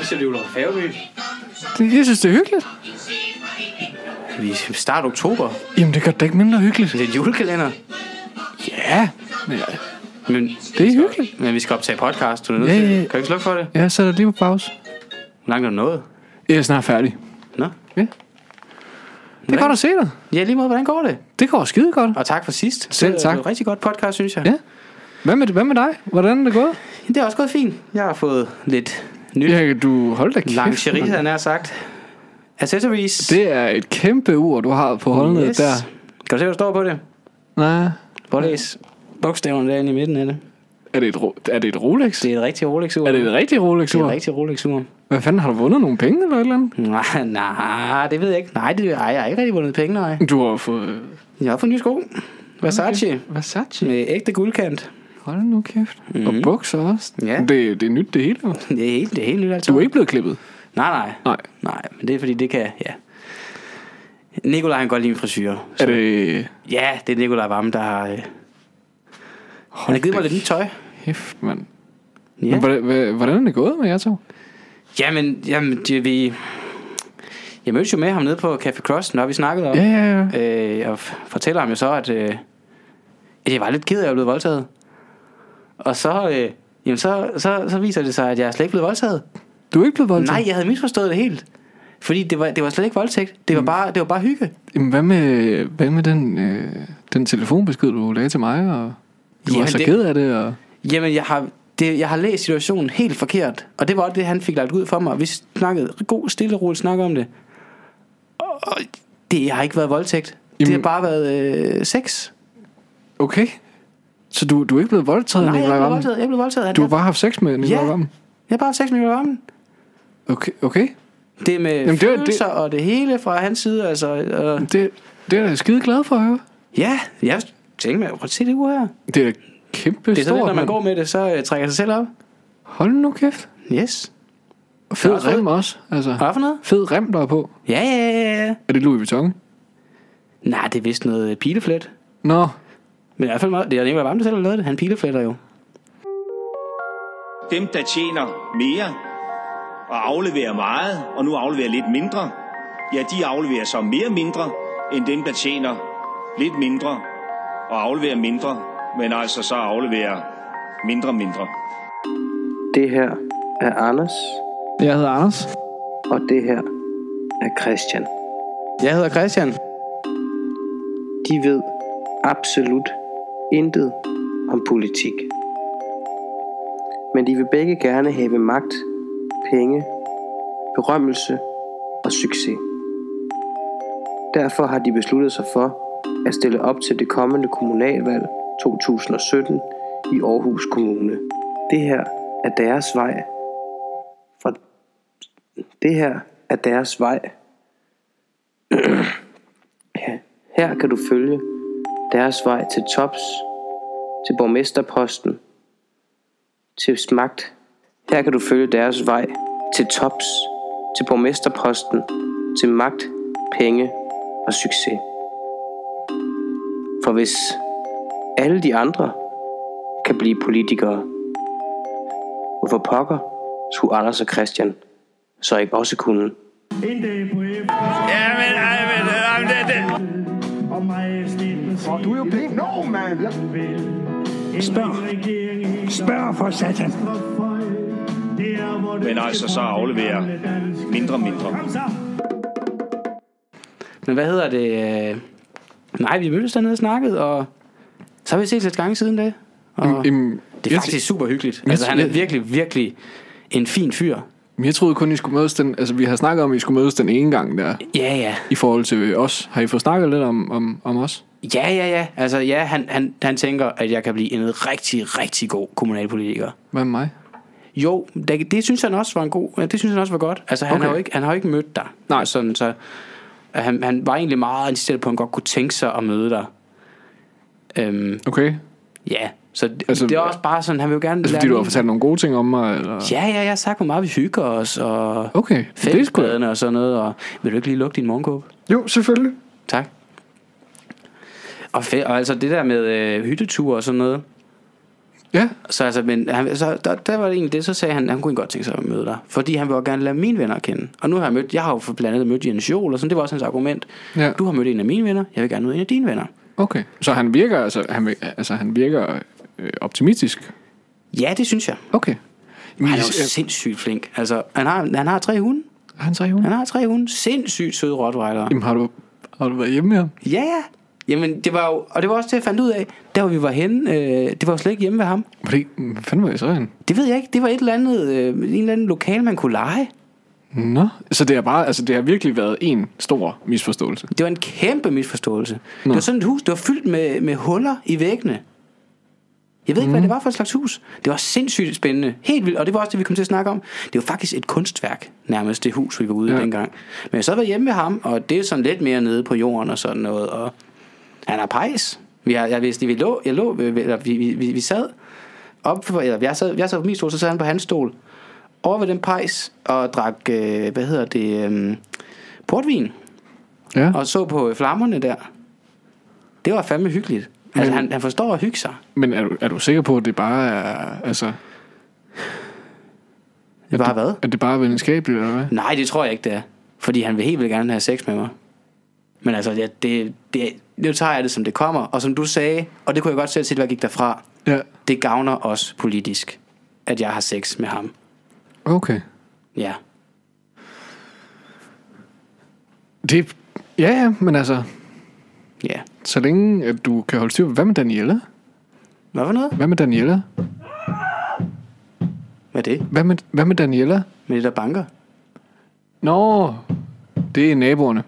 Hvorfor ser du Ulrik Færøby? Det, jeg synes, det er hyggeligt. Vi starter oktober. Jamen, det gør det ikke mindre hyggeligt. Det er en julekalender. Ja. Men Men, det er hyggeligt. men vi skal optage podcast. Du er nødt Ja, til. ja, ja. Kan du ikke slukke for det? Jeg sætter lige på pause. Hvor langt er du nået? Jeg er snart færdig. Nå. Ja. Det er godt at se dig. Ja, lige måde. Hvordan går det? Det går skide godt. Og tak for sidst. Selv Det tak. var et rigtig godt podcast, synes jeg. Ja. Hvad med, hvad med dig? Hvordan er det gået? Det er også gået fint. Jeg har fået lidt nyt. Ja, du hold da kæft. Lingerie, havde nær sagt. Accessories. Det er et kæmpe ur, du har på holdned yes. der. Kan du se, hvad der står på det? Nej. Prøv at læse bogstaverne derinde i midten af det. Er det et, er det et Rolex? Det er et rigtig Rolex-ur. Er det et rigtigt Rolex det er et rigtig Rolex-ur. Hvad fanden, har du vundet nogle penge eller et eller andet? Nej, nej, det ved jeg ikke. Nej, det, ej, jeg har ikke rigtig vundet penge, nej. Du har fået... Jeg har fået nye sko. Versace. Okay. Versace? Med ægte guldkant. Hold nu kæft. Mm. Og bukser også. Ja. Det, det er nyt det hele. Det er helt, det er helt nyt, altså. Du er ikke blevet klippet. Nej, nej. Nej. Nej, men det er fordi, det kan, ja. Nikolaj, han godt lide min frisyr. Er det... Ja, det er Nikolaj Varme, der har... Øh, han har givet mig lidt nyt tøj. Kæft, mand. Ja. Men hvordan, hvordan er det gået med jer to? Jamen, jamen det, vi... Jeg mødtes jo med ham nede på Café Cross, når vi snakkede om. Ja, ja, ja. Øh, og fortæller ham jo så, at, øh, at jeg var lidt ked af, at jeg blev voldtaget. Og så, øh, jamen så, så, så viser det sig, at jeg slet ikke blevet voldtaget. Du er ikke blevet voldtaget? Nej, jeg havde misforstået det helt. Fordi det var, det var slet ikke voldtægt. Det var, bare, det var bare hygge. Jamen, hvad med, hvad med den, øh, den telefonbesked, du lagde til mig? Og du var Jamen, så det- ked af det, og... Jamen, jeg har, det, jeg har læst situationen helt forkert. Og det var det, han fik lagt ud for mig. Vi snakkede god, stille og roligt snak om det. Og det har ikke været voldtægt. det Jamen- har bare været øh, sex. Okay. Så du, du er ikke blevet voldtaget, Nej, jeg er blevet Vammen? voldtaget. Jeg er blevet voldtaget. Du har bare haft sex med Nikolaj Ja. Jeg har bare haft sex med Varmen. Okay, okay. Det er med Jamen, det var- følelser det... og det hele fra hans side. Altså, og, Det, det er jeg skide glad for at høre. ja, jeg tænker mig, prøv at se det ur her. Det er da kæmpe Det er sådan, stort, når man mand. går med det, så øh, trækker sig selv op. Hold nu kæft. Yes. Og fed også rem også. Altså, Hvad for noget? fed rem, der er på. Ja, ja, ja, ja. Er det Louis Vuitton? Nej, det er vist noget pileflet. Nå, Men i hvert fald meget, det er Nicolai Varme, der selv har lavet det. Han pilefletter jo. Dem, der tjener mere og afleverer meget, og nu afleverer lidt mindre, ja, de afleverer så mere mindre, end dem, der tjener lidt mindre og afleverer mindre, men altså så afleverer mindre mindre. Det her er Anders, jeg hedder Anders. og det her er Christian. Jeg hedder Christian. De ved absolut intet om politik. Men de vil begge gerne have magt, penge, berømmelse og succes. Derfor har de besluttet sig for at stille op til det kommende kommunalvalg 2017 i Aarhus Kommune. Det her er deres vej fra det her er deres vej. Her kan du følge deres vej til tops, til borgmesterposten, til magt. Her kan du følge deres vej til tops, til borgmesterposten, til magt, penge og succes. For hvis alle de andre kan blive politikere, hvorfor pokker skulle Anders og Christian så ikke også kunne? En majestætens Du er jo pænt. No, man. Spørg. Spørg for satan. Men altså så afleverer mindre mindre. Men hvad hedder det? øh, Nej, vi mødtes dernede og snakkede, og så har vi set lidt gange siden det. Og Jamen, det er jeg, faktisk super hyggeligt. Altså, han er jeg- virkelig, virkelig en fin fyr. Men jeg troede kun, I skulle mødes den... Altså, vi har snakket om, at I skulle mødes den ene gang der. Ja, ja. I forhold til os. Har I fået snakket lidt om, om, om os? Ja, ja, ja. Altså, ja, han, han, han tænker, at jeg kan blive en rigtig, rigtig god kommunalpolitiker. Hvad med mig? Jo, det, det synes han også var en god. Det synes han også var godt. Altså, han, Okay. har, jo ikke, han har jo ikke mødt dig. Nej. Sådan, så han, han var egentlig meget insisteret på, at han godt kunne tænke sig at møde dig. Øhm, Okay. ja, Så det, Altså, det er også bare sådan, han vil jo gerne Altså fordi du har fortalt nogle gode ting om mig, eller? Ja, ja, jeg har sagt, hvor meget vi hygger os, og Okay, fællesbadene og sådan noget, og vil du ikke lige lukke din morgenkåbe? Jo, selvfølgelig. Tak. Og, fe- og altså det der med øh, hytteture og sådan noget, Ja, så altså, men han, så, der, der var det egentlig det, så sagde han, at han kunne godt tænke sig at møde dig. Fordi han vil gerne lade mine venner kende. Og nu har jeg mødt, jeg har jo for blandt andet mødt Jens Jol, og sådan, det var også hans argument. Ja. Du har mødt en af mine venner, jeg vil gerne møde en af dine venner. okay. Så han virker, altså, han, altså, han virker øh, optimistisk. Ja, det synes jeg. Okay. Jamen, Han er jo jeg- sindssygt flink. Altså, han har, han har tre hunde. har han tre hunde? Han har tre hunde. Sindssygt søde rottweiler. Jamen, har du, har du været hjemme med ham? Ja, ja. Jamen, det var jo, og det var også det, jeg fandt ud af. Der, hvor vi var henne, øh, det var jo slet ikke hjemme ved ham. Fordi, hvad fanden var jeg så henne? Det ved jeg ikke. Det var et eller andet, øh, en eller anden lokal, man kunne lege. Nå, så det er bare, altså det har virkelig været en stor misforståelse. Det var en kæmpe misforståelse. Nå. Det var sådan et hus, det var fyldt med, med huller i væggene. Jeg ved ikke, mm. hvad det var for et slags hus. Det var sindssygt spændende. Helt vildt. Og det var også det, vi kom til at snakke om. Det var faktisk et kunstværk, nærmest det hus, vi var ude ja. Ja. i dengang. Men jeg så var hjemme med ham, og det er sådan lidt mere nede på jorden og sådan noget. Og han har pejs. Vi, har, jeg vidste, vi lå, jeg lå, eller vi, vi, vi, vi sad op, for, eller jeg sad, jeg sad på min stol, så sad han på hans stol. Over ved den pejs, og drak, øh, hvad hedder det, øh, portvin Ja, og så på flammerne der. Det var fandme hyggeligt. Altså, Men- han, han forstår at hygge sig. men er du, er du sikker på, at det bare er, altså, Det var hvad? at det bare er venskabeligt, eller hvad? Nej, det tror jeg ikke, det er. Fordi han vil helt vildt gerne have sex med mig. Men altså, ja, det, det, nu tager jeg det, som det kommer. Og som du sagde, og det kunne jeg godt selv se, hvad gik derfra. Ja, Det gavner os politisk, at jeg har sex med ham. okay. Ja. Det, ja, ja, men altså, Ja. så længe at du kan holde styr på, hvad med Daniela? Hvad for noget? Hvad med Daniela? Hvad er det? Hvad med, hvad med Daniela? Med det der banker? Nå, det er naboerne,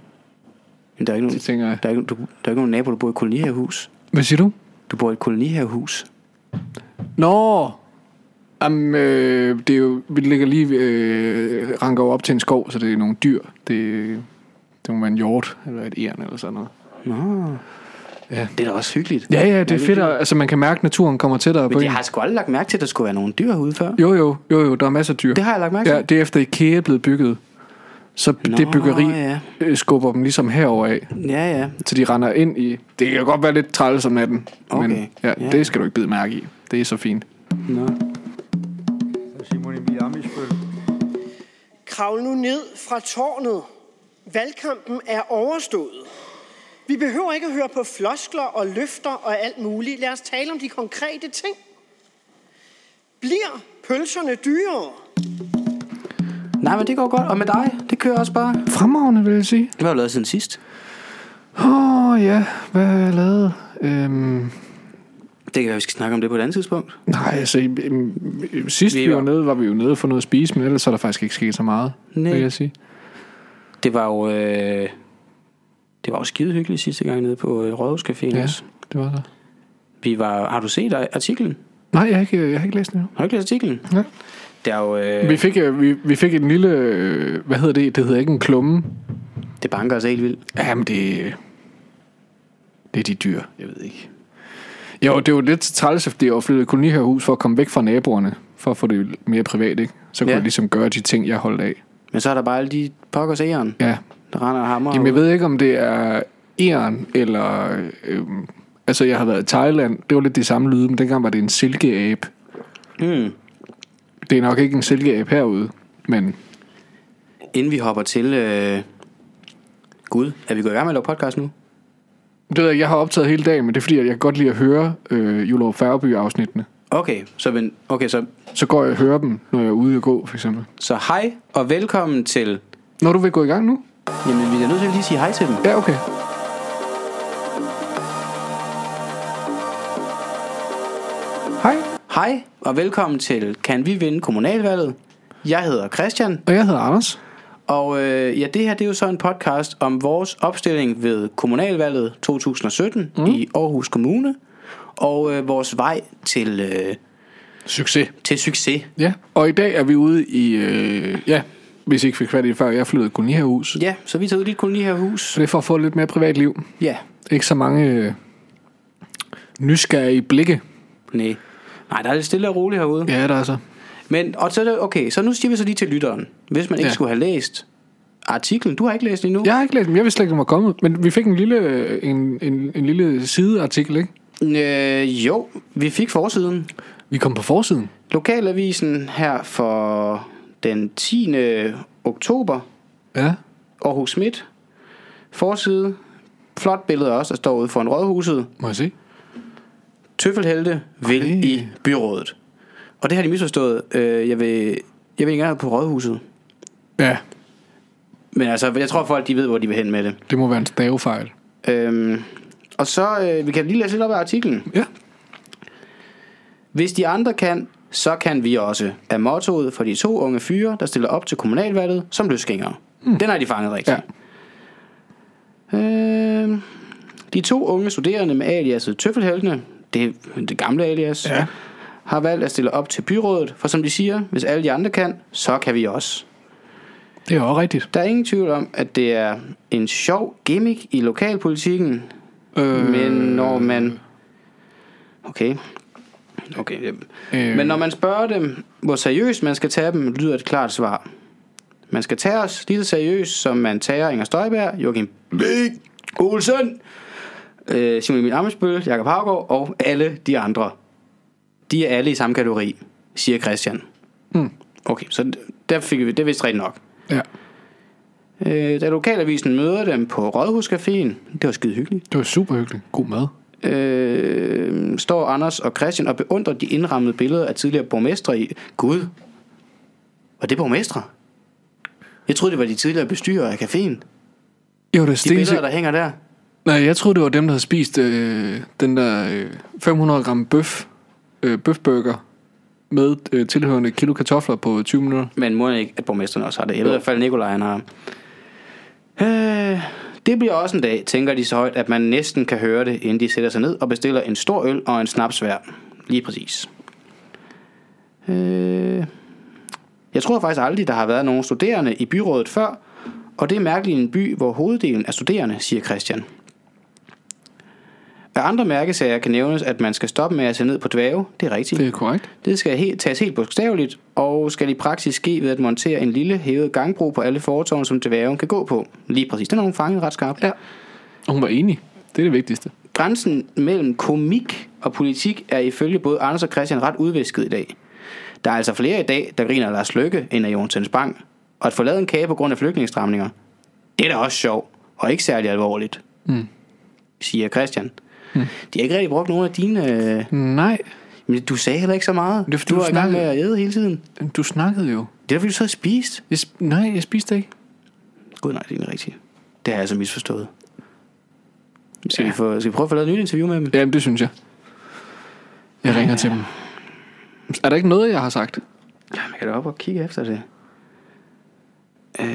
Men der er ikke nogen, det tænker jeg. der er ikke, du, der er ikke nogen nabo, der bor i et kolonihavehus. Hvad siger du? Du bor i et kolonihavehus. Nå, Jamen, øh, det er jo, vi ligger lige, øh, ranker jo op til en skov, så det er nogle dyr. Det, det må være en hjort, eller et eren, eller sådan noget. Nå. Ja. Det er da også hyggeligt. Ja, ja, det er fedt, at, altså man kan mærke, at naturen kommer tættere på Men en. jeg har sgu aldrig lagt mærke til, at der skulle være nogle dyr herude før. Jo, jo, jo, jo, der er masser af dyr. Det har jeg lagt mærke til. Ja, det er efter IKEA er blevet bygget. Så Nå, det byggeri ja. øh, skubber dem ligesom herover af. Ja, ja. Så de render ind i... Det kan godt være lidt træls om natten. Okay. Men ja, Ja. det skal du ikke bide mærke i. Det er så fint. Nå. Simon Emil Amitsbøl. Kravl nu ned fra tårnet. Valgkampen er overstået. Vi behøver ikke at høre på floskler og løfter og alt muligt. Lad os tale om de konkrete ting. Bliver pølserne dyrere? Nej, men det går godt. Og med dig, det kører også bare. Fremragende, vil jeg sige. Hvad har du lavet siden sidst? Åh, oh, ja. Hvad har jeg lavet? Øhm, Det kan være, vi skal snakke om det på et andet tidspunkt. nej, altså... øhm, sidst Vi vi, var var- nede, var vi jo nede for noget at spise, men ellers er der faktisk ikke sket så meget, Nej. vil jeg sige. Det var jo... Øh, det var jo skide hyggeligt sidste gang nede på øh, Rådhuscaféen. Ja, også. det var der. Vi var, har du set artiklen? Nej, jeg har ikke, jeg har ikke læst den. Har du ikke læst artiklen? Ja. Det er jo... Øh, Vi fik, øh, vi, vi fik en lille... øh, Hvad hedder det? Det hedder ikke en klumme. det banker os helt vildt. Jamen, det... Det er de dyr. Jeg ved ikke. Jo, det var lidt træls, fordi jeg var flyttet kolonihavehus for at komme væk fra naboerne. For at få det mere privat, ikke? Så kunne Ja. jeg ligesom gøre de ting, jeg holdt af. Men så er der bare alle de pokkers æren, Ja. der render og hammer. Jamen, jeg ved ikke, om det er æren, eller... Øhm, altså, jeg har været i Thailand. Det var lidt de samme lyde, men dengang var det en silkeabe. Mm. Det er nok ikke en silkeabe herude, men... Inden vi hopper til... Øh, Gud, er vi gået i gang med at lave podcast nu? Det ved jeg, jeg har optaget hele dagen, men det er fordi, at jeg kan godt lide at høre øh, Julov Færgeby-afsnittene. Okay, så, men, okay, så, Så går jeg og hører dem, når jeg er ude og gå, for eksempel. så hej og velkommen til... Når du vil gå i gang nu? Jamen, vi er nødt til at lige sige hej til dem. Ja, okay. Hej, og velkommen til Kan vi vinde kommunalvalget? Jeg hedder Christian, og jeg hedder Anders. og øh, ja, det her det er jo så en podcast om vores opstilling ved kommunalvalget 2017 mm. i Aarhus Kommune, og øh, vores vej til, øh, Succes. til succes. Ja, og i dag er vi ude i... Øh, ja, hvis I ikke fik fat i det før, jeg flyttede i kolonihavehus. Ja, så vi tager ud i dit kolonihavehus. Så det er for at få lidt mere privatliv. Ja, Ikke så mange øh, nysgerrige blikke Nej. Nej, der er lidt stille og roligt herude. Ja, der er så. Men, og så okay, så nu siger vi så lige til lytteren. Hvis man ikke Ja. skulle have læst artiklen. Du har ikke læst den endnu? Jeg har ikke læst dem. Jeg vidste slet ikke, den var kommet. Men vi fik en lille, en, en, en lille sideartikel, ikke? Øh, jo, vi fik forsiden. Vi kom på forsiden. Lokalavisen her for den 10. oktober. Ja. Aarhus Schmidt. Forside. Flot billede også, der står ude foran rådhuset. Må jeg se? Tøffelhelte vil Ej. i byrådet. Og det har de misforstået. Øh, jeg vil, jeg vil ikke engang på rådhuset. Ja, Men altså, jeg tror folk, de ved, hvor de vil hen med det. det må være en stavefejl. Øhm, og så, øh, vi kan lige læse lidt op af artiklen. Ja. Hvis de andre kan, så kan vi også. Er mottoet for de to unge fyre, der stiller op til kommunalvalget som løsgængere. Mm. Den har de fanget rigtigt. Ja. Øh, de to unge studerende med aliaset Tøffelheltene, det det gamle alias, Ja. har valgt at stille op til byrådet, for som de siger, hvis alle de andre kan, så kan vi også. Det er også rigtigt. Der er ingen tvivl om, at det er en sjov gimmick i lokalpolitikken, Øh, men når man... Okay. Okay. Øh. Men når man spørger dem, hvor seriøst man skal tage dem, lyder et klart svar. Man skal tage os lige så seriøst, som man tager Inger Støjberg, Joachim B. Olsen, øh, Simon Emil Amesbøl, Jakob Havgaard og alle de andre. De er alle i samme kategori, siger Christian. Mm. Okay, så der fik vi, det vidste rigtigt nok. Ja, Øh, da lokalavisen møder dem på Rådhuscaféen, det var skide hyggeligt, det var super hyggeligt. God mad. øh, står Anders og Christian og beundrer de indrammede billeder af tidligere borgmestre i... Gud, var det borgmestre? Jeg troede, det var de tidligere bestyrere af caféen. Jo, det er De billeder, der hænger der. Nej, jeg troede, det var dem, der havde spist øh, den der øh, 500 gram bøf, øh, bøfburger med øh, tilhørende kilo kartofler på 20 minutter. Men må ikke, at borgmesteren også har det. Jeg ved i hvert fald, at Nikolaj han har. Øh, det bliver også en dag, tænker de så højt, at man næsten kan høre det, inden de sætter sig ned og bestiller en stor øl og en snaps hver. Lige præcis. Øh, jeg tror faktisk aldrig, der har været nogen studerende i byrådet før, og det er mærkeligt i en by, hvor hoveddelen er studerende, siger Christian. Af andre mærkesager kan nævnes, at man skal stoppe med at se ned på dvæve. Det er rigtigt. Det er korrekt. Det skal helt, tages helt bogstaveligt, og skal i praksis ske ved at montere en lille hævet gangbro på alle fortårne, som dværgen kan gå på. Lige præcis. Den har hun fanget ret skarpt. Ja. Og hun var enig. Det er det vigtigste. Grænsen mellem komik og politik er ifølge både Anders og Christian ret udvisket i dag. Der er altså flere i dag, der griner Lars Løkke end af Jonsens Bang. Og at forlade en kage på grund af flygtningsstramninger, det er da også sjov, og ikke særlig alvorligt, mm. siger Christian. Mm. De har ikke rigtig brugt nogen af dine... Øh... Nej, Men du sagde heller ikke så meget. Det er, fordi du du var i gang med snakkede- at æde hele tiden. du snakkede jo. Det er fordi, du så spist. Jeg sp- nej, jeg spiste ikke. Gud nej, det er ikke rigtigt. Det har jeg altså misforstået. Skal, ja. vi, få, skal vi prøve at få lavet et nyt interview med dem? Jamen, det synes jeg. Jeg ringer til dem. Er der ikke noget, jeg har sagt? Ja, man kan da op og kigge efter det. Øh,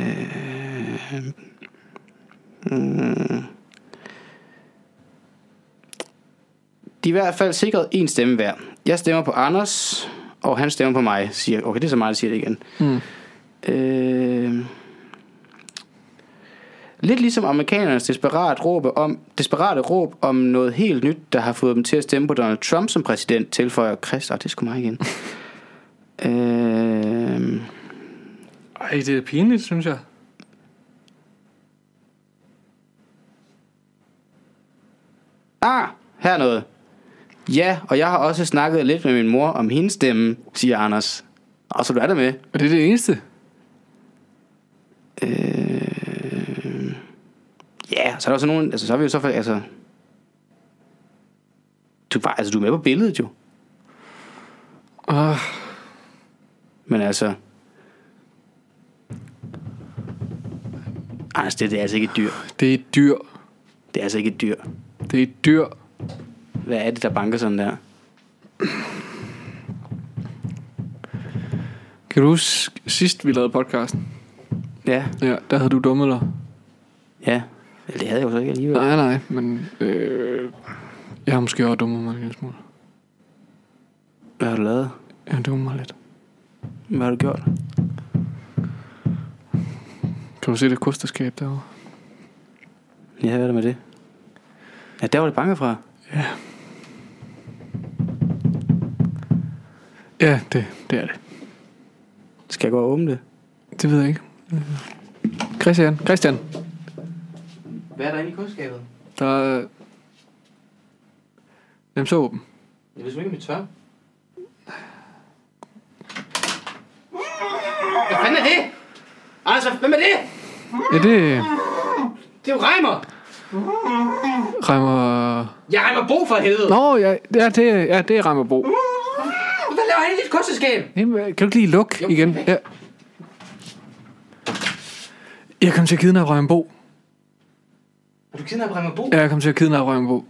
mm. De er i hvert fald sikret en stemme hver. Jeg stemmer på Anders, og han stemmer på mig. Siger, okay, det er så meget, der siger det igen. Mm. Øh, lidt ligesom amerikanernes desperat råb om, desperate råb om noget helt nyt, der har fået dem til at stemme på Donald Trump som præsident, tilføjer Chris. Ah, det skulle mig igen. øh, Ej, det er pinligt, synes jeg. ah, her er noget. Ja, og jeg har også snakket lidt med min mor om hendes stemme, siger Anders. Og så du er der med. Og det er det eneste. Øh, ja, så er der også nogen, altså så er vi jo så, altså, du, var- altså, du er med på billedet jo. Uh, Men altså... Anders, det, det er altså ikke et dyr. det er et dyr. Det er altså ikke et dyr. Det er et dyr. Hvad er det, der banker sådan der? Kan du huske sidst, vi lavede podcasten? Ja, Ja, der havde du dummet dig. ja. Eller det havde jeg jo så ikke alligevel. Nej, nej, men øh, jeg har måske også dummet mig en lille smule. Hvad har du lavet? Jeg har dummet mig lidt. Hvad har du gjort? Kan du se det kosterskab derovre? Ja, hvad er der med det? Ja, der var det banket fra. Ja. Ja, det, det er det. Skal jeg gå og åbne det? Det ved jeg ikke. Christian, Christian, Hvad er der inde i kundskabet? der er... Hvem så åben? Jeg ved ikke, om tør. Hvad fanden er det? Anders, hvem er det? Ja, det Det er jo Reimer. rammer... Jeg Reimer Bo for helvede. Nå, ja, ja, det, ja, det er Rammerbo. Hvad laver han i dit kosteskab? Jamen, kan du ikke lige lukke igen? Ja. Jeg kom til at kidnappe Rammerbo. Er du kidnappet Reimer Bo? Ja, jeg kom til at kidnappe Rammerbo.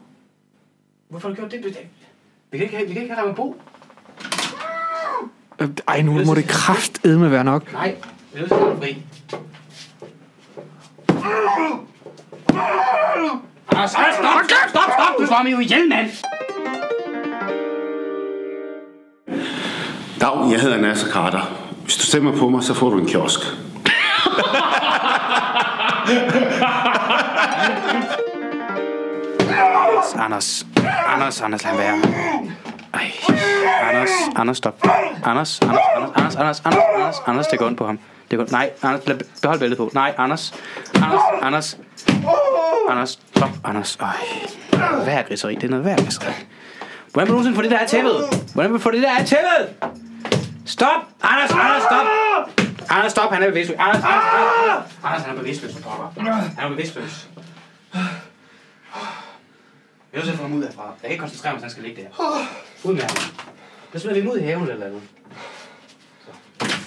Hvorfor har du gjort det? Vi kan ikke have, vi kan ikke have Reimer Bo. Øh, Ej, nu må det kraftedme være nok. Nej, vi er nødt til at fri. Anders, stop, stop, stop, stop! Du slår mig jo ihjel, mand! Dag, jeg hedder Nasser Carter. Hvis du stemmer på mig, så får du en kiosk. Anders, Anders, Anders, lad være. Ej, Anders, Anders, stop. Anders, Anders, Anders, Anders, Anders, Anders, Anders, Anders, det går ondt på ham. Det går, nej, Anders, lad, behold bæltet på. Nej, Anders, Anders, Anders, Anders, stop, Anders. Ej, hvad er griseri? Det er noget værd griseri. Hvordan vil du nogensinde få det der af tæppet? Hvordan vil du få det der af tæppet? Stop! Anders, Anders, stop! Anders, stop, han er bevidstløs. Anders, Anders, Anders, Anders, han er bevidstløs, for pokker. Han er bevidstløs. Jeg er nødt til at få ham ud herfra. Jeg kan ikke koncentrere mig, hvis han skal ligge der. Ud med ham. Så smider vi ham ud i haven eller noget.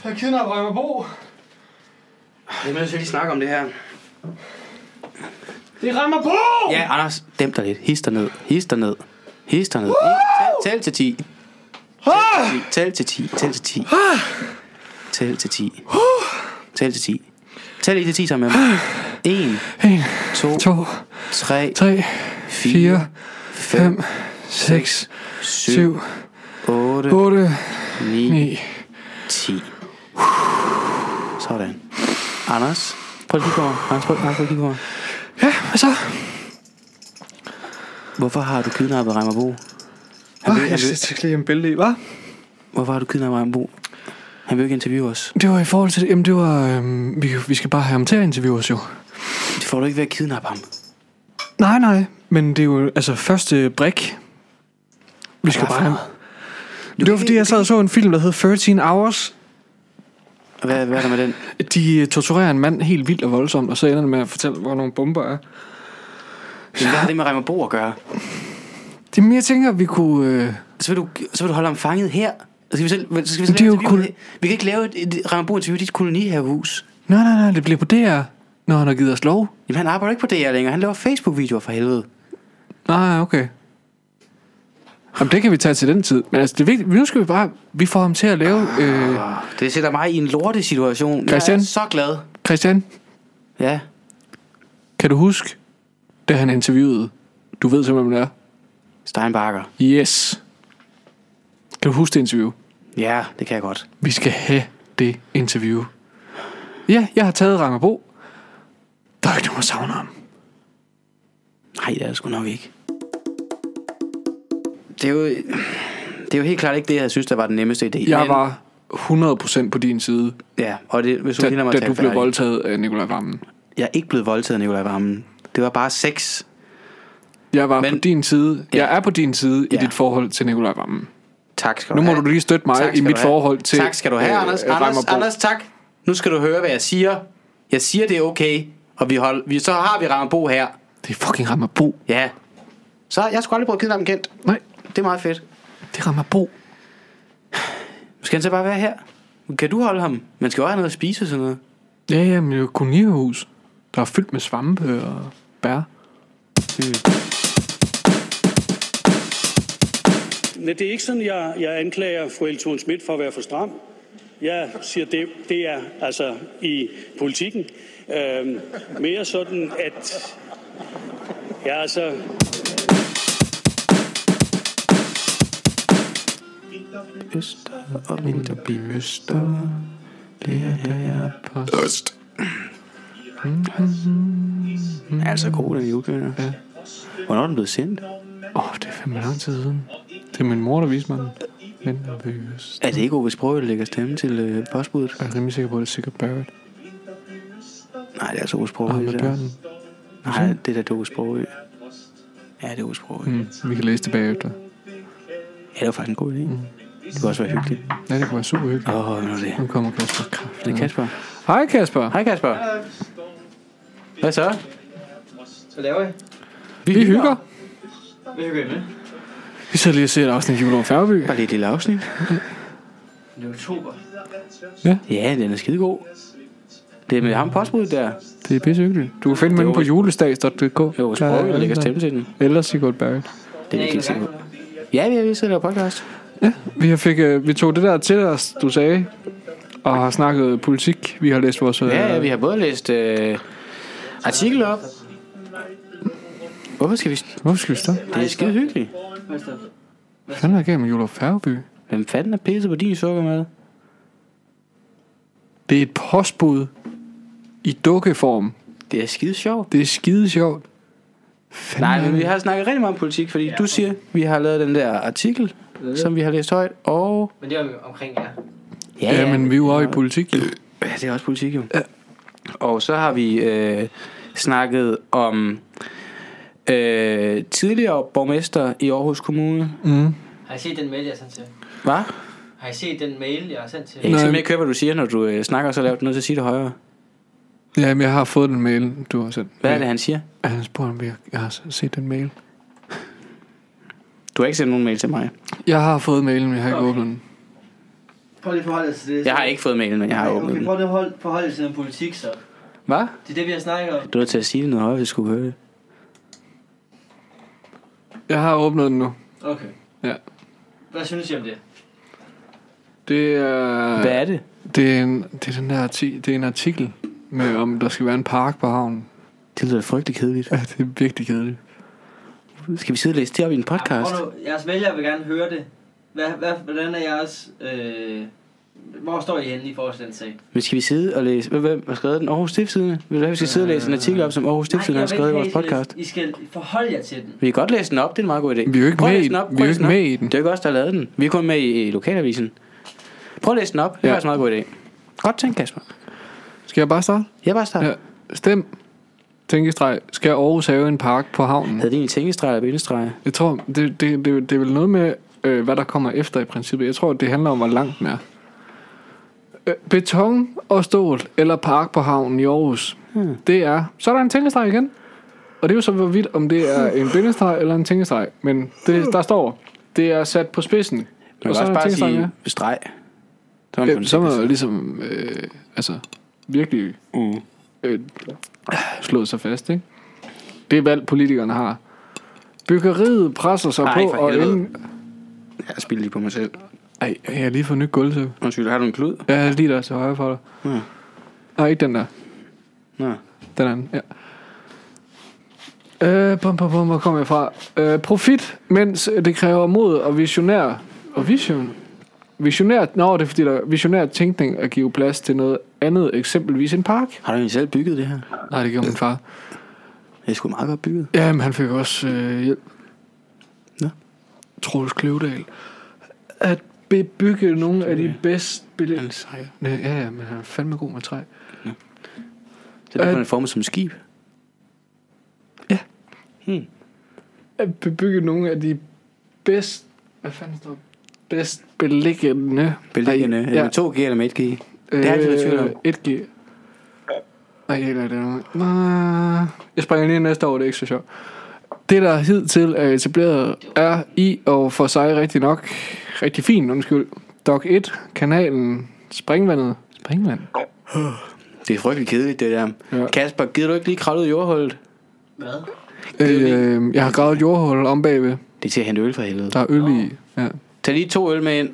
Jeg kidnapper Rammerbo. Jeg er nødt til at lige snakke om det her. Det er Rammerbo! Ja, Anders, dæmp dig lidt. His dig ned. His dig ned. His dig ned. Tæl til 10. Tæl til 10. Tæl til 10. Tæl til 10. Tæl til 10. Tæl lige til 10 sammen med mig. 1, 1, 2, 2, 3, 3, 4, 5, 5, 6, 7, 8, 8, 9, 9. 10. Sådan. Anders, prøv at kigge på mig. Anders, prøv, Anders, prøv at kigge på mig. Ja, hvad så? Hvorfor har du kidnappet Reimer Bo? Åh, vil- jeg han skal lige en billede i, hva'? Hvorfor har du kidnappet Reimer Bo? Han vil jo ikke interviewe os. Det var i forhold til det. Jamen, det var... Øhm, vi, vi skal bare have ham til at interviewe os jo. Det får du ikke ved at kidnappe ham. Nej, nej. Men det er jo altså første brik. Vi skal Hvad bare have noget? Det var fordi, jeg sad og så en film, der hed 13 Hours. Hvad, hvad er der med den? De øh, torturerer en mand helt vildt og voldsomt, og så ender det med at fortælle, hvor nogle bomber er. Hvad har det med Reimer Bo at gøre? Det er mere, jeg tænker, vi kunne... Øh, Så vil du, så vil du holde ham fanget her? Så skal vi selv, så skal vi, selv lave et kul- vi kan ikke lave et, et Reimer Bo interview i dit kolonihavehus. nej, nej, nej, det bliver på DR, når han har givet os lov. Jamen han arbejder ikke på DR længere. Han laver Facebook-videoer for helvede. Nej, okay. Jamen, det kan vi tage til den tid. Men altså, det er vigtigt. Nu skal vi bare... Vi får ham til at lave... Øh, Det sætter mig i en lortesituation. Jeg Christian? er så glad. Christian, Ja. kan du huske, da han interviewede? Du ved simpelthen, hvem det er. Steinbacher. Yes. Kan du huske det interview? Ja, det kan jeg godt. Vi skal have det interview. Ja, jeg har taget Rammerbo. Der er ikke nogen, der savner ham. Nej, det er det sgu nok ikke. Det er jo, det er jo helt klart ikke det, jeg synes, der var den nemmeste idé. Jeg Men- var 100% på din side, Ja, og det, hvis du da, da du blev færdig. voldtaget af Nikolaj Vammen. Jeg er ikke blevet voldtaget af Nikolaj Vammen. Det var bare sex. Jeg var Men- på din side. Ja. Jeg er på din side i Ja. dit forhold til Nikolaj Vammen. Tak skal Nu du må have. du lige støtte mig Tak i mit forhold til Tak skal du have, øh, Anders. Anders, Bo. Anders, tak. Nu skal du høre, hvad jeg siger. Jeg siger, det er okay. Og vi hold, vi, så har vi Rammerbo her. Det er fucking Rammerbo. Ja. Så jeg skulle aldrig prøve at kidnappe en kendt. Nej, Det er meget fedt. det er Rammerbo. Nu skal han så bare være her. Kan du holde ham? Man skal jo have noget at spise og sådan noget. Ja, ja, men det er jo. Der er fyldt med svampe og bær. Men det er ikke sådan, jeg, jeg anklager fru Elton Schmidt for at være for stram. Jeg siger, det, det er altså i politikken øhm, mere sådan, at jeg altså Øster og vinter bliver øster. Bliver jeg på øst. Mm-hmm. Altså god, den julekalender. Ja. Hvornår er den blevet sendt? Åh, oh, det er fandme lang tid siden. Det er min mor, der viste mig den. Men. Er det ikke Ove Sprogøe, der lægger stemme til øh, postbuddet? Jeg er rimelig sikker på, at det er sikkert Barrett. Nej, det er altså Ove Og Sprogøe. med bjørnen. Nej, det er da Ove Sprogøe. Ja, det er Ove Sprogøe. Mm. Vi kan læse det bagefter. Ja, det var faktisk en god idé. Mm. Det kunne også være hyggeligt. Ja, det kunne være super hyggeligt. Åh, oh, nu er det. Nu kommer Kasper. Kraft. Det er Kasper. Hej Kasper. Hej Kasper. Hvad så? Hvad laver I? Vi, vi hygger. Hvad hygger I med? Vi sidder lige og ser et afsnit af Jule over Færgeby. Bare lige et lille afsnit. Det er oktober. Ja, den er skidegod. Det er med ham postbuddet der. Det er pisse hyggeligt. Du kan finde mig inde på julestads.dk. Jo, Sprogøe, der lægger stemme til den. Eller Sigurd Barrett. Det er vi ikke sikker på. Ja, vi har og lavet podcast. Vi, har fik, øh, vi tog det der til os, du sagde, og har snakket politik. Vi har læst vores... øh, Ja, ja, vi har både læst øh, artikel op. Hvorfor skal vi... Hvorfor skal vi stoppe? Det er skide hyggeligt. Hvad fanden er der gennem Jule over Færgeby? Hvem fanden er pisset på din sukkermad? Det er et postbud i dukkeform. Det er skide sjovt. Det er skide sjovt. Nej, men vi har snakket rigtig meget om politik, fordi du siger, vi har lavet den der artikel, som vi har læst højt, og... Men det er jo omkring jer. Ja, ja, men vi er jo også i politik. jo. Ja, det er også politik jo. Ja. Og så har vi øh, snakket om øh, tidligere borgmester i Aarhus Kommune. Mm. Har I set den mail, jeg har sendt til? Hvad? Har I set den mail, jeg har sendt til? Jeg kan simpelthen ikke høre, hvad du siger, når du øh, snakker så lavt. Du nødt til at sige det højere. Ja, men jeg har fået den mail, du har sendt. Hvad er det, han siger? Han spurgte, om jeg, jeg har set den mail. Du har ikke sendt nogen mail til mig. Jeg har fået mailen, men jeg har ikke Okay. åbnet den. Prøv lige forholde til det. Jeg har ikke fået mailen, men jeg har Nej, åbnet okay, den. prøv lige at holde- forholde dig til noget politik, så. Hvad? Det er det, vi har snakket om. Du er til at sige det noget højere, hvis du skulle høre det. Jeg har åbnet den nu. Okay. Ja. Hvad synes I om det? Det er... Hvad er det? Det er, en, det er den der arti, det er en artikel med, om der skal være en park på havnen. Det lyder frygtelig kedeligt. Ja, det er virkelig kedeligt. Skal vi sidde og læse det op i en Ja, podcast? prøv nu, jeres vælgere vil gerne høre det. Hvad, hvad, hvordan er jeres... Øh, hvor står I henne i forhold til den sag? Men skal vi sidde og læse... Hvem hvem har skrevet den? Aarhus Stiftstidende? Vil du have, vi skal sidde og læse en artikel op, som Aarhus Stiftstidende har skrevet i vores podcast? I skal forholde jer til den. Vi kan godt læse den op, det er en meget god idé. Vi er jo ikke Prøv med læse i den op. Vi er ikke med i den. Det er jo ikke os, der har lavet den. Vi er kun med i, i lokalavisen. Prøv at læse den op. Det er Ja. faktisk en meget god idé. Godt tænkt, Kasper. Skal jeg bare starte? Jeg bare starte. Ja. Stem. Tænkestreg. Skal Aarhus have en park på havnen? Havde det egentlig tænkestreg eller bindestreg? Jeg tror, det, det, det, det er vel noget med, øh, hvad der kommer efter i princippet. Jeg tror, det handler om, hvor langt den er. Øh, beton og stål eller park på havnen i Aarhus. Hmm. Det er... Så er der en tænkestreg igen. Og det er jo så hvorvidt, om det er en bindestreg eller en tænkestreg. Men det, der står, det er sat på spidsen. Man Og kan så også er bare sige streg. Så er man en så man ligesom, øh, altså, virkelig Mm. øh, slået sig fast, ikke? Det er valg, politikerne har. Byggeriet presser sig Ej, på, og inden... Jeg spiller lige på mig selv. Ej, jeg har lige fået nyt gulvtæppe. Undskyld, har du en klud? Ja, lige der til højre for dig. Ja. Nej, ikke den der. Nå. Den anden, ja. Øh, bum, bum, bum, hvor kommer jeg fra? Øh, profit, mens det kræver mod og visionær... Og vision? Visionær... Nå, det er fordi, der er visionær tænkning at give plads til noget andet, eksempelvis en park. Har du egentlig selv bygget det her? Nej, det gjorde min far. Det er sgu meget godt bygget. Ja, men han fik også øh, hjælp. Nå. Troels Kløvedal. At bebygge nogle af de bedst Han billede... er sej. Ja, ja, men han er fandme god med træ. Det er derfor, Øh. han er formet som skib. At bebygge nogle af de bedst... Hvad fanden står der? Bedst beliggende... Beliggende. Nej, Ja. Med 2G eller med 1G. Det jeg altid tvivl om. 1G. Nej, det er det noget. Jeg springer lige næste år, det er ikke så sjovt. Det, der hidtil er etableret, er i og for sig rigtig nok rigtig fint, undskyld. Dok 1, kanalen, springvandet. Springvand? Det er frygtelig kedeligt, det der. Ja. Kasper, gider du ikke lige kravle ud i jordhullet? Hvad? Øh, jeg har gravet et jordhul om bagved. Det er til at hente øl for helvede. Der er øl i. Ja. Tag lige to øl med ind.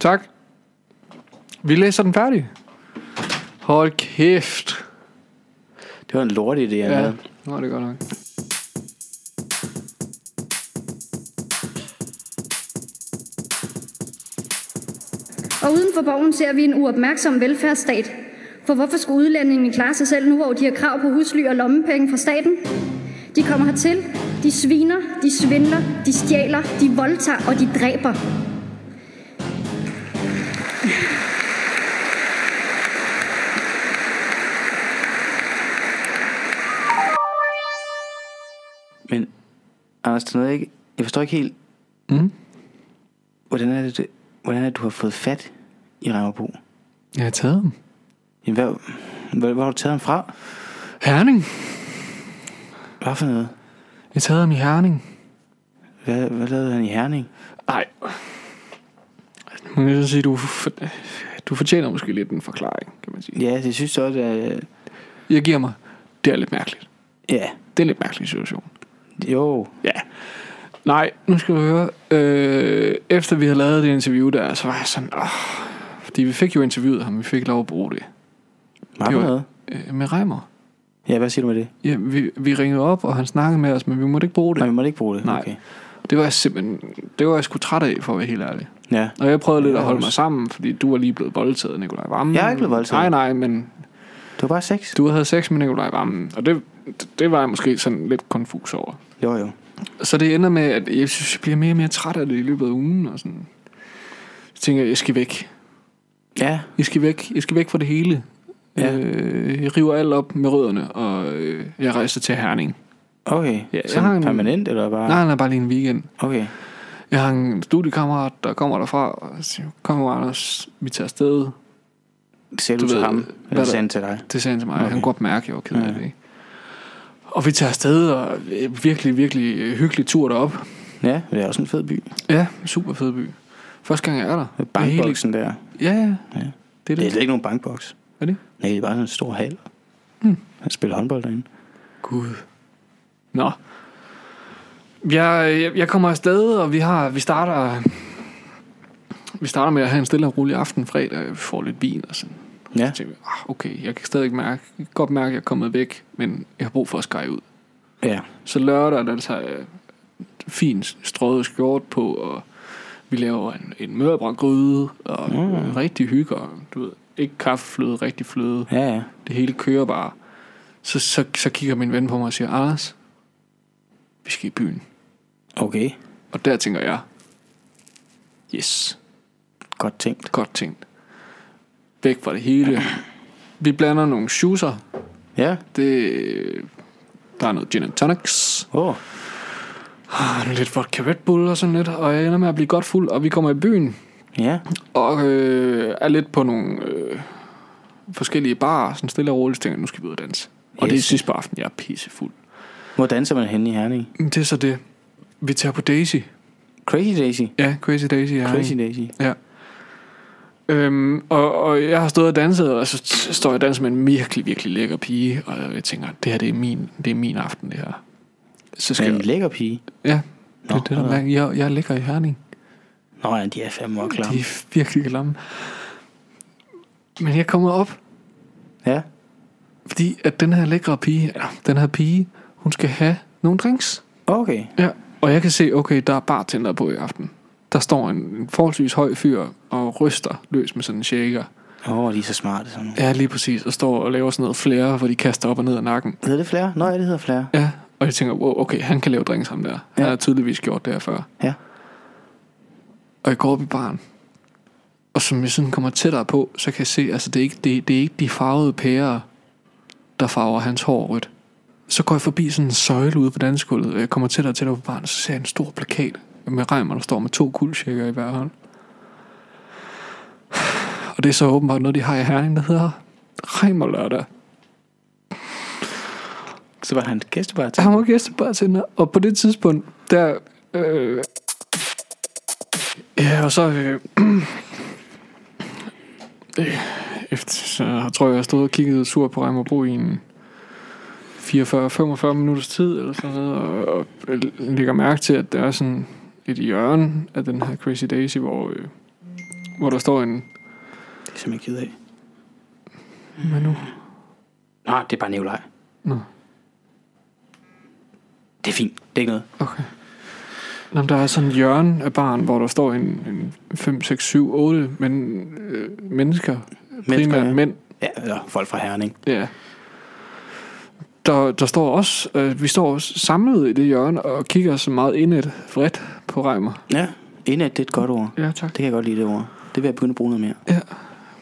Tak. Vi læser den færdig. Hold kæft. Det var en lort idé, jeg Ja, lavede. nå, det er godt nok. Og uden for borgen ser vi en uopmærksom velfærdsstat. For hvorfor skulle udlændingene klare sig selv nu, hvor de har krav på husly og lommepenge fra staten? De kommer hertil, de sviner, de svindler, de stjæler, de voldtager og de dræber. Men, Anders, det er noget, jeg, ikke, jeg forstår ikke helt, Mm. hvordan er det, det hvordan er det, du har fået fat i Rammerbo? Jeg har taget dem. Jamen, hvad, hvor, hvor har du taget dem fra? Herning. Hvad for noget? Jeg har taget dem i Herning. Hvad, hvad lavede han i Herning? Nej. Man kan så sige, du, for- du fortjener måske lidt en forklaring, kan man sige. Ja, det synes jeg også, at... Jeg giver mig. Det er lidt mærkeligt. Ja. Det er en lidt mærkelig situation. Jo. Ja. Nej, nu skal du høre. Øh, efter vi havde lavet det interview der, så var jeg sådan, åh, fordi vi fik jo interviewet ham, vi fik lov at bruge det. Hvad det var, noget? Øh, med Reimer. Ja, hvad siger du med det? Ja, vi, vi ringede op, og han snakkede med os, men vi måtte ikke bruge det. Nej, vi måtte ikke bruge det. Nej. Okay. Det var jeg simpelthen, det var jeg sgu træt af, for at være helt ærlig. Ja. Og jeg prøvede lidt Ja, at holde mig sammen, fordi du var lige blevet voldtaget, Nikolaj Vammen. Jeg er ikke blevet voldtaget. Nej, nej, men Det var bare sex. du havde sex med Nikolaj Vammen, og det, det var jeg måske sådan lidt konfus over. Jo, jo. Så det ender med, at jeg synes, jeg bliver mere og mere træt af det i løbet af ugen, og sådan. Så tænker jeg, jeg skal væk. Ja. Jeg skal væk. Jeg skal væk fra det hele. Ja. Øh, jeg river alt op med rødderne, og øh, jeg rejser til Herning. Okay. Ja, Som har en- permanent, eller bare? Nej, nej, bare lige en weekend. Okay. Jeg har en studiekammerat, der kommer derfra, og siger, kom Anders, vi tager afsted. Ser du, til ham? hvad der- sagde til dig? Det sagde han til mig. Okay. Han kunne godt mærke, at jeg var ked af Ja. det. Og vi tager afsted, og øh, virkelig, virkelig øh, hyggelig tur derop. Ja, det er også en fed by. Ja, super fed by. Første gang jeg er der. Bankboksen der. Ja, ja. Ja. Det er Det det. er ikke nogen bankboks. Er det? Nej, det er bare sådan en stor hal. Hmm. Han spiller håndbold derinde. Gud. Nå. Jeg, jeg, jeg kommer afsted, og vi har vi starter vi starter med at have en stille og rolig aften fredag. Vi får lidt vin og sådan. Ja. Så tænker vi, ah, okay, jeg kan stadig mærke, jeg godt mærke, at jeg er kommet væk, men jeg har brug for at skære ud. Ja. Så lørdag, der tager jeg fin strøget skjort på, og vi laver en, en mørbrødgryde, og Mm. rigtig hygge, og du ved, ikke kaffefløde, rigtig fløde. Ja, ja. Det hele kører bare. Så, så, så kigger min ven på mig og siger, Anders, vi skal i byen. Okay. Og der tænker jeg, yes, Godt tænkt. godt tænkt. Væk fra det hele. Vi blander nogle shoeser. Ja. Det, der er noget gin and tonics. Åh. Oh. Ah, lidt vodka Red Bull og sådan lidt. Og jeg ender med at blive godt fuld. Og vi kommer i byen. Ja. Og øh, er lidt på nogle øh, forskellige barer. Sådan stille og roligt. Tænker nu skal vi ud og danse. Og det er Yes. sidst på aftenen. Jeg er pissefuld. Hvor danser man henne i Herning? Men Det er så det. Vi tager på Daisy. Crazy Daisy. Ja, Crazy Daisy. er Crazy. Daisy. Ja. Øhm, og, og jeg har stået og danset, og så står jeg og danser med en virkelig, virkelig lækker pige, og jeg tænker, det her det er min, det er min aften, det her. Så skal Men en jeg, lækker pige. ja, det, Nå, er det, der er, jeg, jeg er lækker i Herning. Nå ja, de er fandme også klar. De er virkelig klamme. Men jeg kommer op, Ja. fordi at den her lækre pige, eller den her pige, hun skal have nogle drinks. Okay. Ja. Og jeg kan se, okay, der er bartender på i aften. Der står en, en forholdsvis høj fyr og ryster løs med sådan en shaker. Åh, oh, de er så smarte sådan nogle. Ja, lige præcis. Og står og laver sådan noget flere, hvor de kaster op og ned af nakken. Hedder det flere? Nå, ja, det hedder flere. Ja, og jeg tænker, wow, okay, han kan lave drinks ham der. Han Ja. har tydeligvis gjort det her før. Ja. Og jeg går op i baren. Og som jeg sådan kommer tættere på, så kan jeg se, altså det er ikke, det, det er ikke de farvede pærer, der farver hans hår rødt. Så går jeg forbi sådan en søjle ude på dansegulvet, og jeg kommer tættere og tættere på baren, og så ser jeg en stor plakat med Reimer, der står med to kuldshaker i hver hånd. Og det er så åbenbart noget, de har i Herning, der hedder Reimer lørdag. Så var han gæstebar til. Han var gæstebartender, og på det tidspunkt, der... Øh, ja, og så... Øh, øh, efter, så tror jeg, jeg stod og kiggede sur på Reimerbro i en 44-45 minutters tid, eller sådan noget, og, og jeg lægger mærke til, at der er sådan et hjørne af den her Crazy Daisy, hvor, øh, hvor der står en... Det er simpelthen ked af. Hvad nu? Nej, det er bare Nikolaj. Nå. Det er fint. Det er ikke noget. Okay. Nå, men der er sådan et hjørne af baren, hvor der står en, en 5, 6, 7, 8 men, øh, mennesker, Mennesker, primært ja. mænd, Ja, eller folk fra Herning. ja, der, der står også, øh, vi står også samlet i det hjørne og kigger så meget indet vredt på Reimer. Ja, indad, det er et godt ord. Ja, tak. Det kan jeg godt lide, det ord. Det vil jeg begynde at bruge noget mere. Ja.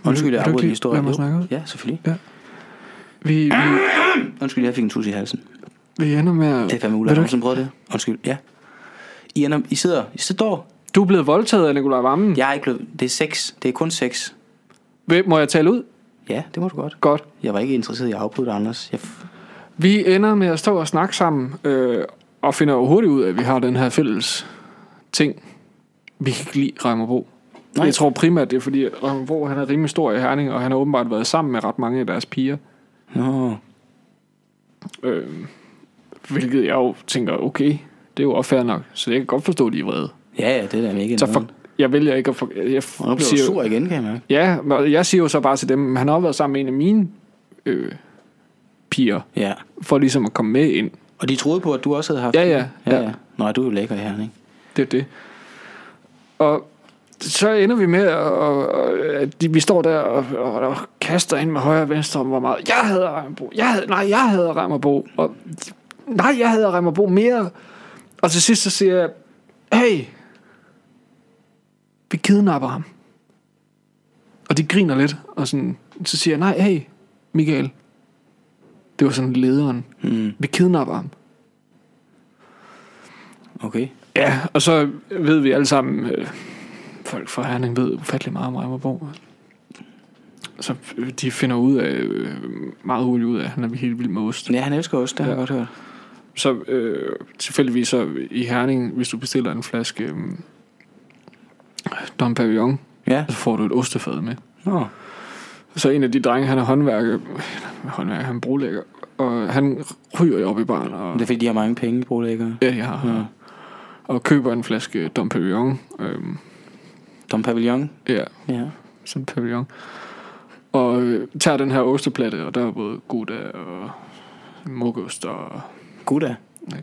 Undskyld, jeg afbryder lige historien. lade mig snakke ud? Ja, selvfølgelig. Ja. Vi, vi, Undskyld, jeg fik en tus i halsen. Vi ender med at... Det er fandme Vil ikke- du prøvet det? Undskyld, ja. I, ender, I sidder, I står. Du er blevet voldtaget af Nikolaj Vammen. Jeg er ikke blevet, det er sex. Det er kun sex. Vil- Må jeg tale ud? Ja, det må du godt. Godt. Jeg var ikke interesseret i at afbryde dig, Anders. Jeg, Vi ender med at stå og snakke sammen, øh, og finder hurtigt ud af, at vi har den her fælles ting. Vi kan ikke lide Reimerbo. Nej. Jeg tror primært, det er fordi, Reimerbo han er rimelig stor i Herning, og han har åbenbart været sammen med ret mange af deres piger. Nå, Øh, hvilket jeg jo tænker, okay, det er jo også fair nok. Så jeg kan godt forstå, at de er vrede. ja, ja, det er da mega Så for, jeg vælger ikke at... For, jeg, Og nu bliver sur igen, kan jeg mærke. Ja, men jeg siger jo så bare til dem, han har været sammen med en af mine øh, piger, Ja. for ligesom at komme med ind. Og de troede på, at du også havde haft Ja, ja, ja, ja. ja. Nå, du er jo lækker i Herning. Det er det. Og så ender vi med, at, at, de- vi står der og, og, og kaster ind med højre og venstre om, hvor meget jeg havde Reimerbo. Jeg havde, nej, jeg havde Reimerbo. Og, nej, jeg havde Reimerbo mere. Og til sidst så siger jeg, hey, vi kidnapper ham. Og de griner lidt, og sådan, så siger jeg, nej, hey, Michael. Det var sådan lederen. Mm. Vi kidnapper ham. Okay. Ja, og så ved vi alle sammen, øh, folk fra Herning ved ufattelig meget om Reimerbo. Så de finder ud af, øh, meget hurtigt ud af, at han er helt vild med ost. Ja, han elsker ost, det har jeg Ja. godt hørt. Så øh, tilfældigvis så i Herning, hvis du bestiller en flaske øh, Dom Pavillon, Ja. så får du et ostefad med. Nå. Så en af de drenge, han er håndværker, håndværker, han er brolægger, og han ryger jo op i baren, og, Det er fordi, de har mange penge, brolæggere. ja, ja, Ja. og, og køber en flaske Dom Pavillon. Øh, Dom Pavillon. ja, Ja. sådan en pavillon. Og øh, tager den her osteplatte, og der er både Gouda og Mokost og Gouda.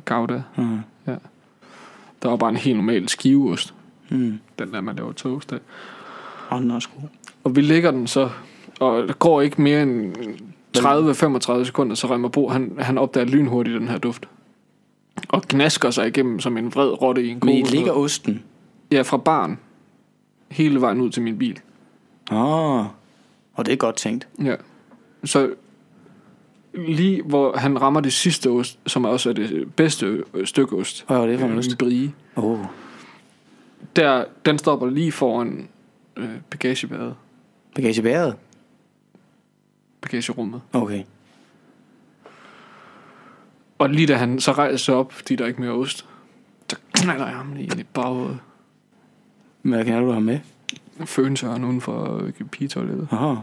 Gouda. Mm. Der var bare en helt normal skiveost. Mm. Den der, man laver toast af. Og den er også god. Og vi lægger den så, og der går ikke mere end 30-35 sekunder, så Remmer Bo, han, han opdager lynhurtigt den her duft. Og gnasker sig igennem som en vred rotte i en Men I ligger osten. Ja, fra barn. Hele vejen ud til min bil. Åh. Oh. Og det er godt tænkt. Ja. Så lige hvor han rammer det sidste ost, som også er det bedste stykke ost. Hvad var det for en øh, ost? brie. Oh. Der, den stopper lige foran øh, bagagebæret. Bagagebæret? Bagagerummet. Okay. Og lige da han så rejser sig op, fordi der er ikke mere ost, så knalder jeg ham lige ind i baghovedet. Hvad kan du have med? Fønsøren uden for øh, pigetoilettet. Aha.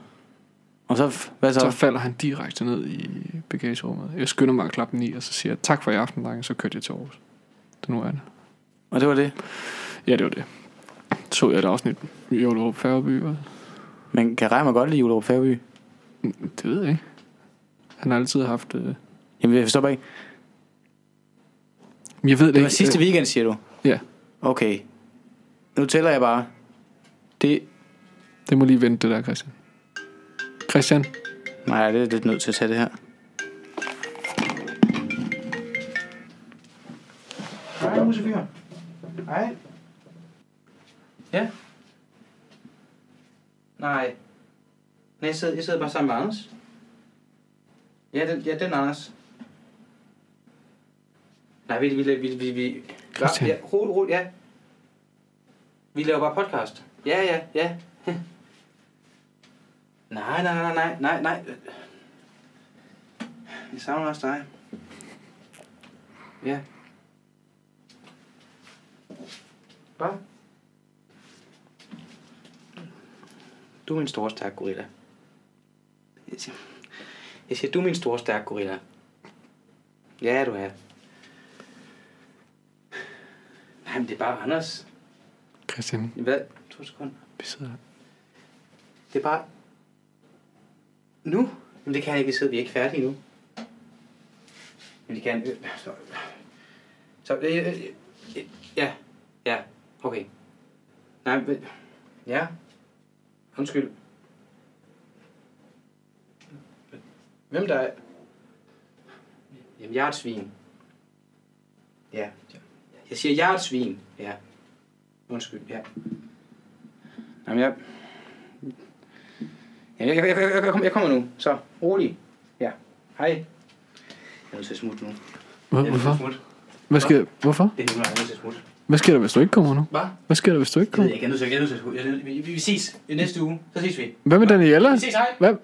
Og så, hvad så? Så falder han direkte ned i bagagerummet. Jeg skynder mig at klappe den i, og så siger jeg, tak for i aften, drenge. Så kørte jeg til Aarhus. Det nu er det. Og det var det? Ja, det var det. Så jeg et afsnit i Jollerup Færgeby. og- Men kan Reimer godt lide Julerup Færøby? Det ved jeg ikke. Han har altid haft... Øh... Jamen, jeg forstår bare ikke. Jeg ved det, Det var ikke. sidste weekend, siger du? Ja, Okay. Nu tæller jeg bare. Det... det må lige vente, det der, Christian. Christian? Nej, det er lidt nødt til at tage det her. Hej, musefyr. Hej. Ja. Nej. Nej, jeg sidder, jeg sidder bare sammen med Anders. Ja, den, ja, den Anders. Nej, vi, vi, vi, vi, vi, Christian. Ja, roligt, roligt, ja. Vi laver bare podcast. Ja, ja, ja. nej, nej, nej, nej, nej, nej. Jeg savner også dig. Ja. Hvad? Du er min store, stærke gorilla. Jeg siger, jeg siger, du er min store, stærke gorilla. Ja, du er. Nej, men det er bare Anders. Christian, Hvad? To sekunder. vi sidder... Det er bare... Nu? Men det kan jeg ikke. Vi er ikke færdige nu. Men det kan... Øh, Så... Så... øh, øh, øh, Ja. Ja. Okay. Nej, men... Ja. Undskyld. Hvem der er... Jamen, jeg er et svin. Ja. Jeg siger, jeg er et svin. Ja. Undskyld, ja. Jamen, jeg... Ja, jeg, jeg, jeg, jeg, jeg, kommer- jeg kommer nu. Så, rolig. Ja. Hej. Jeg er nødt til at smutte nu. Hvor- Hvorfor? Hvad sker, hvorfor? Det er nu, jeg er nødt til at smutte. Hvad sker der, hvis du ikke kommer nu? Hvad? Hvad sker der, hvis du ikke Jeg ved kommer? ikke, jeg er nødt til, at smutte. Vi, ses i næste uge. Så ses vi. Hvad med Daniela? Vi ses, hej. Hvad?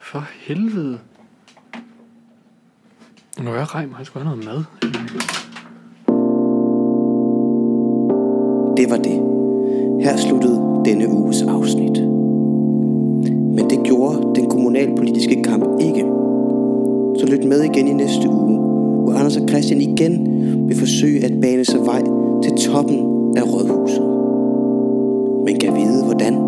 For helvede. Nu er jeg regn, han skulle have noget mad. Det var det. Her sluttede denne uges afsnit. Men det gjorde den kommunalpolitiske kamp ikke. Så lyt med igen i næste uge, hvor Anders og Christian igen vil forsøge at bane sig vej til toppen af rådhuset. Men kan vide hvordan?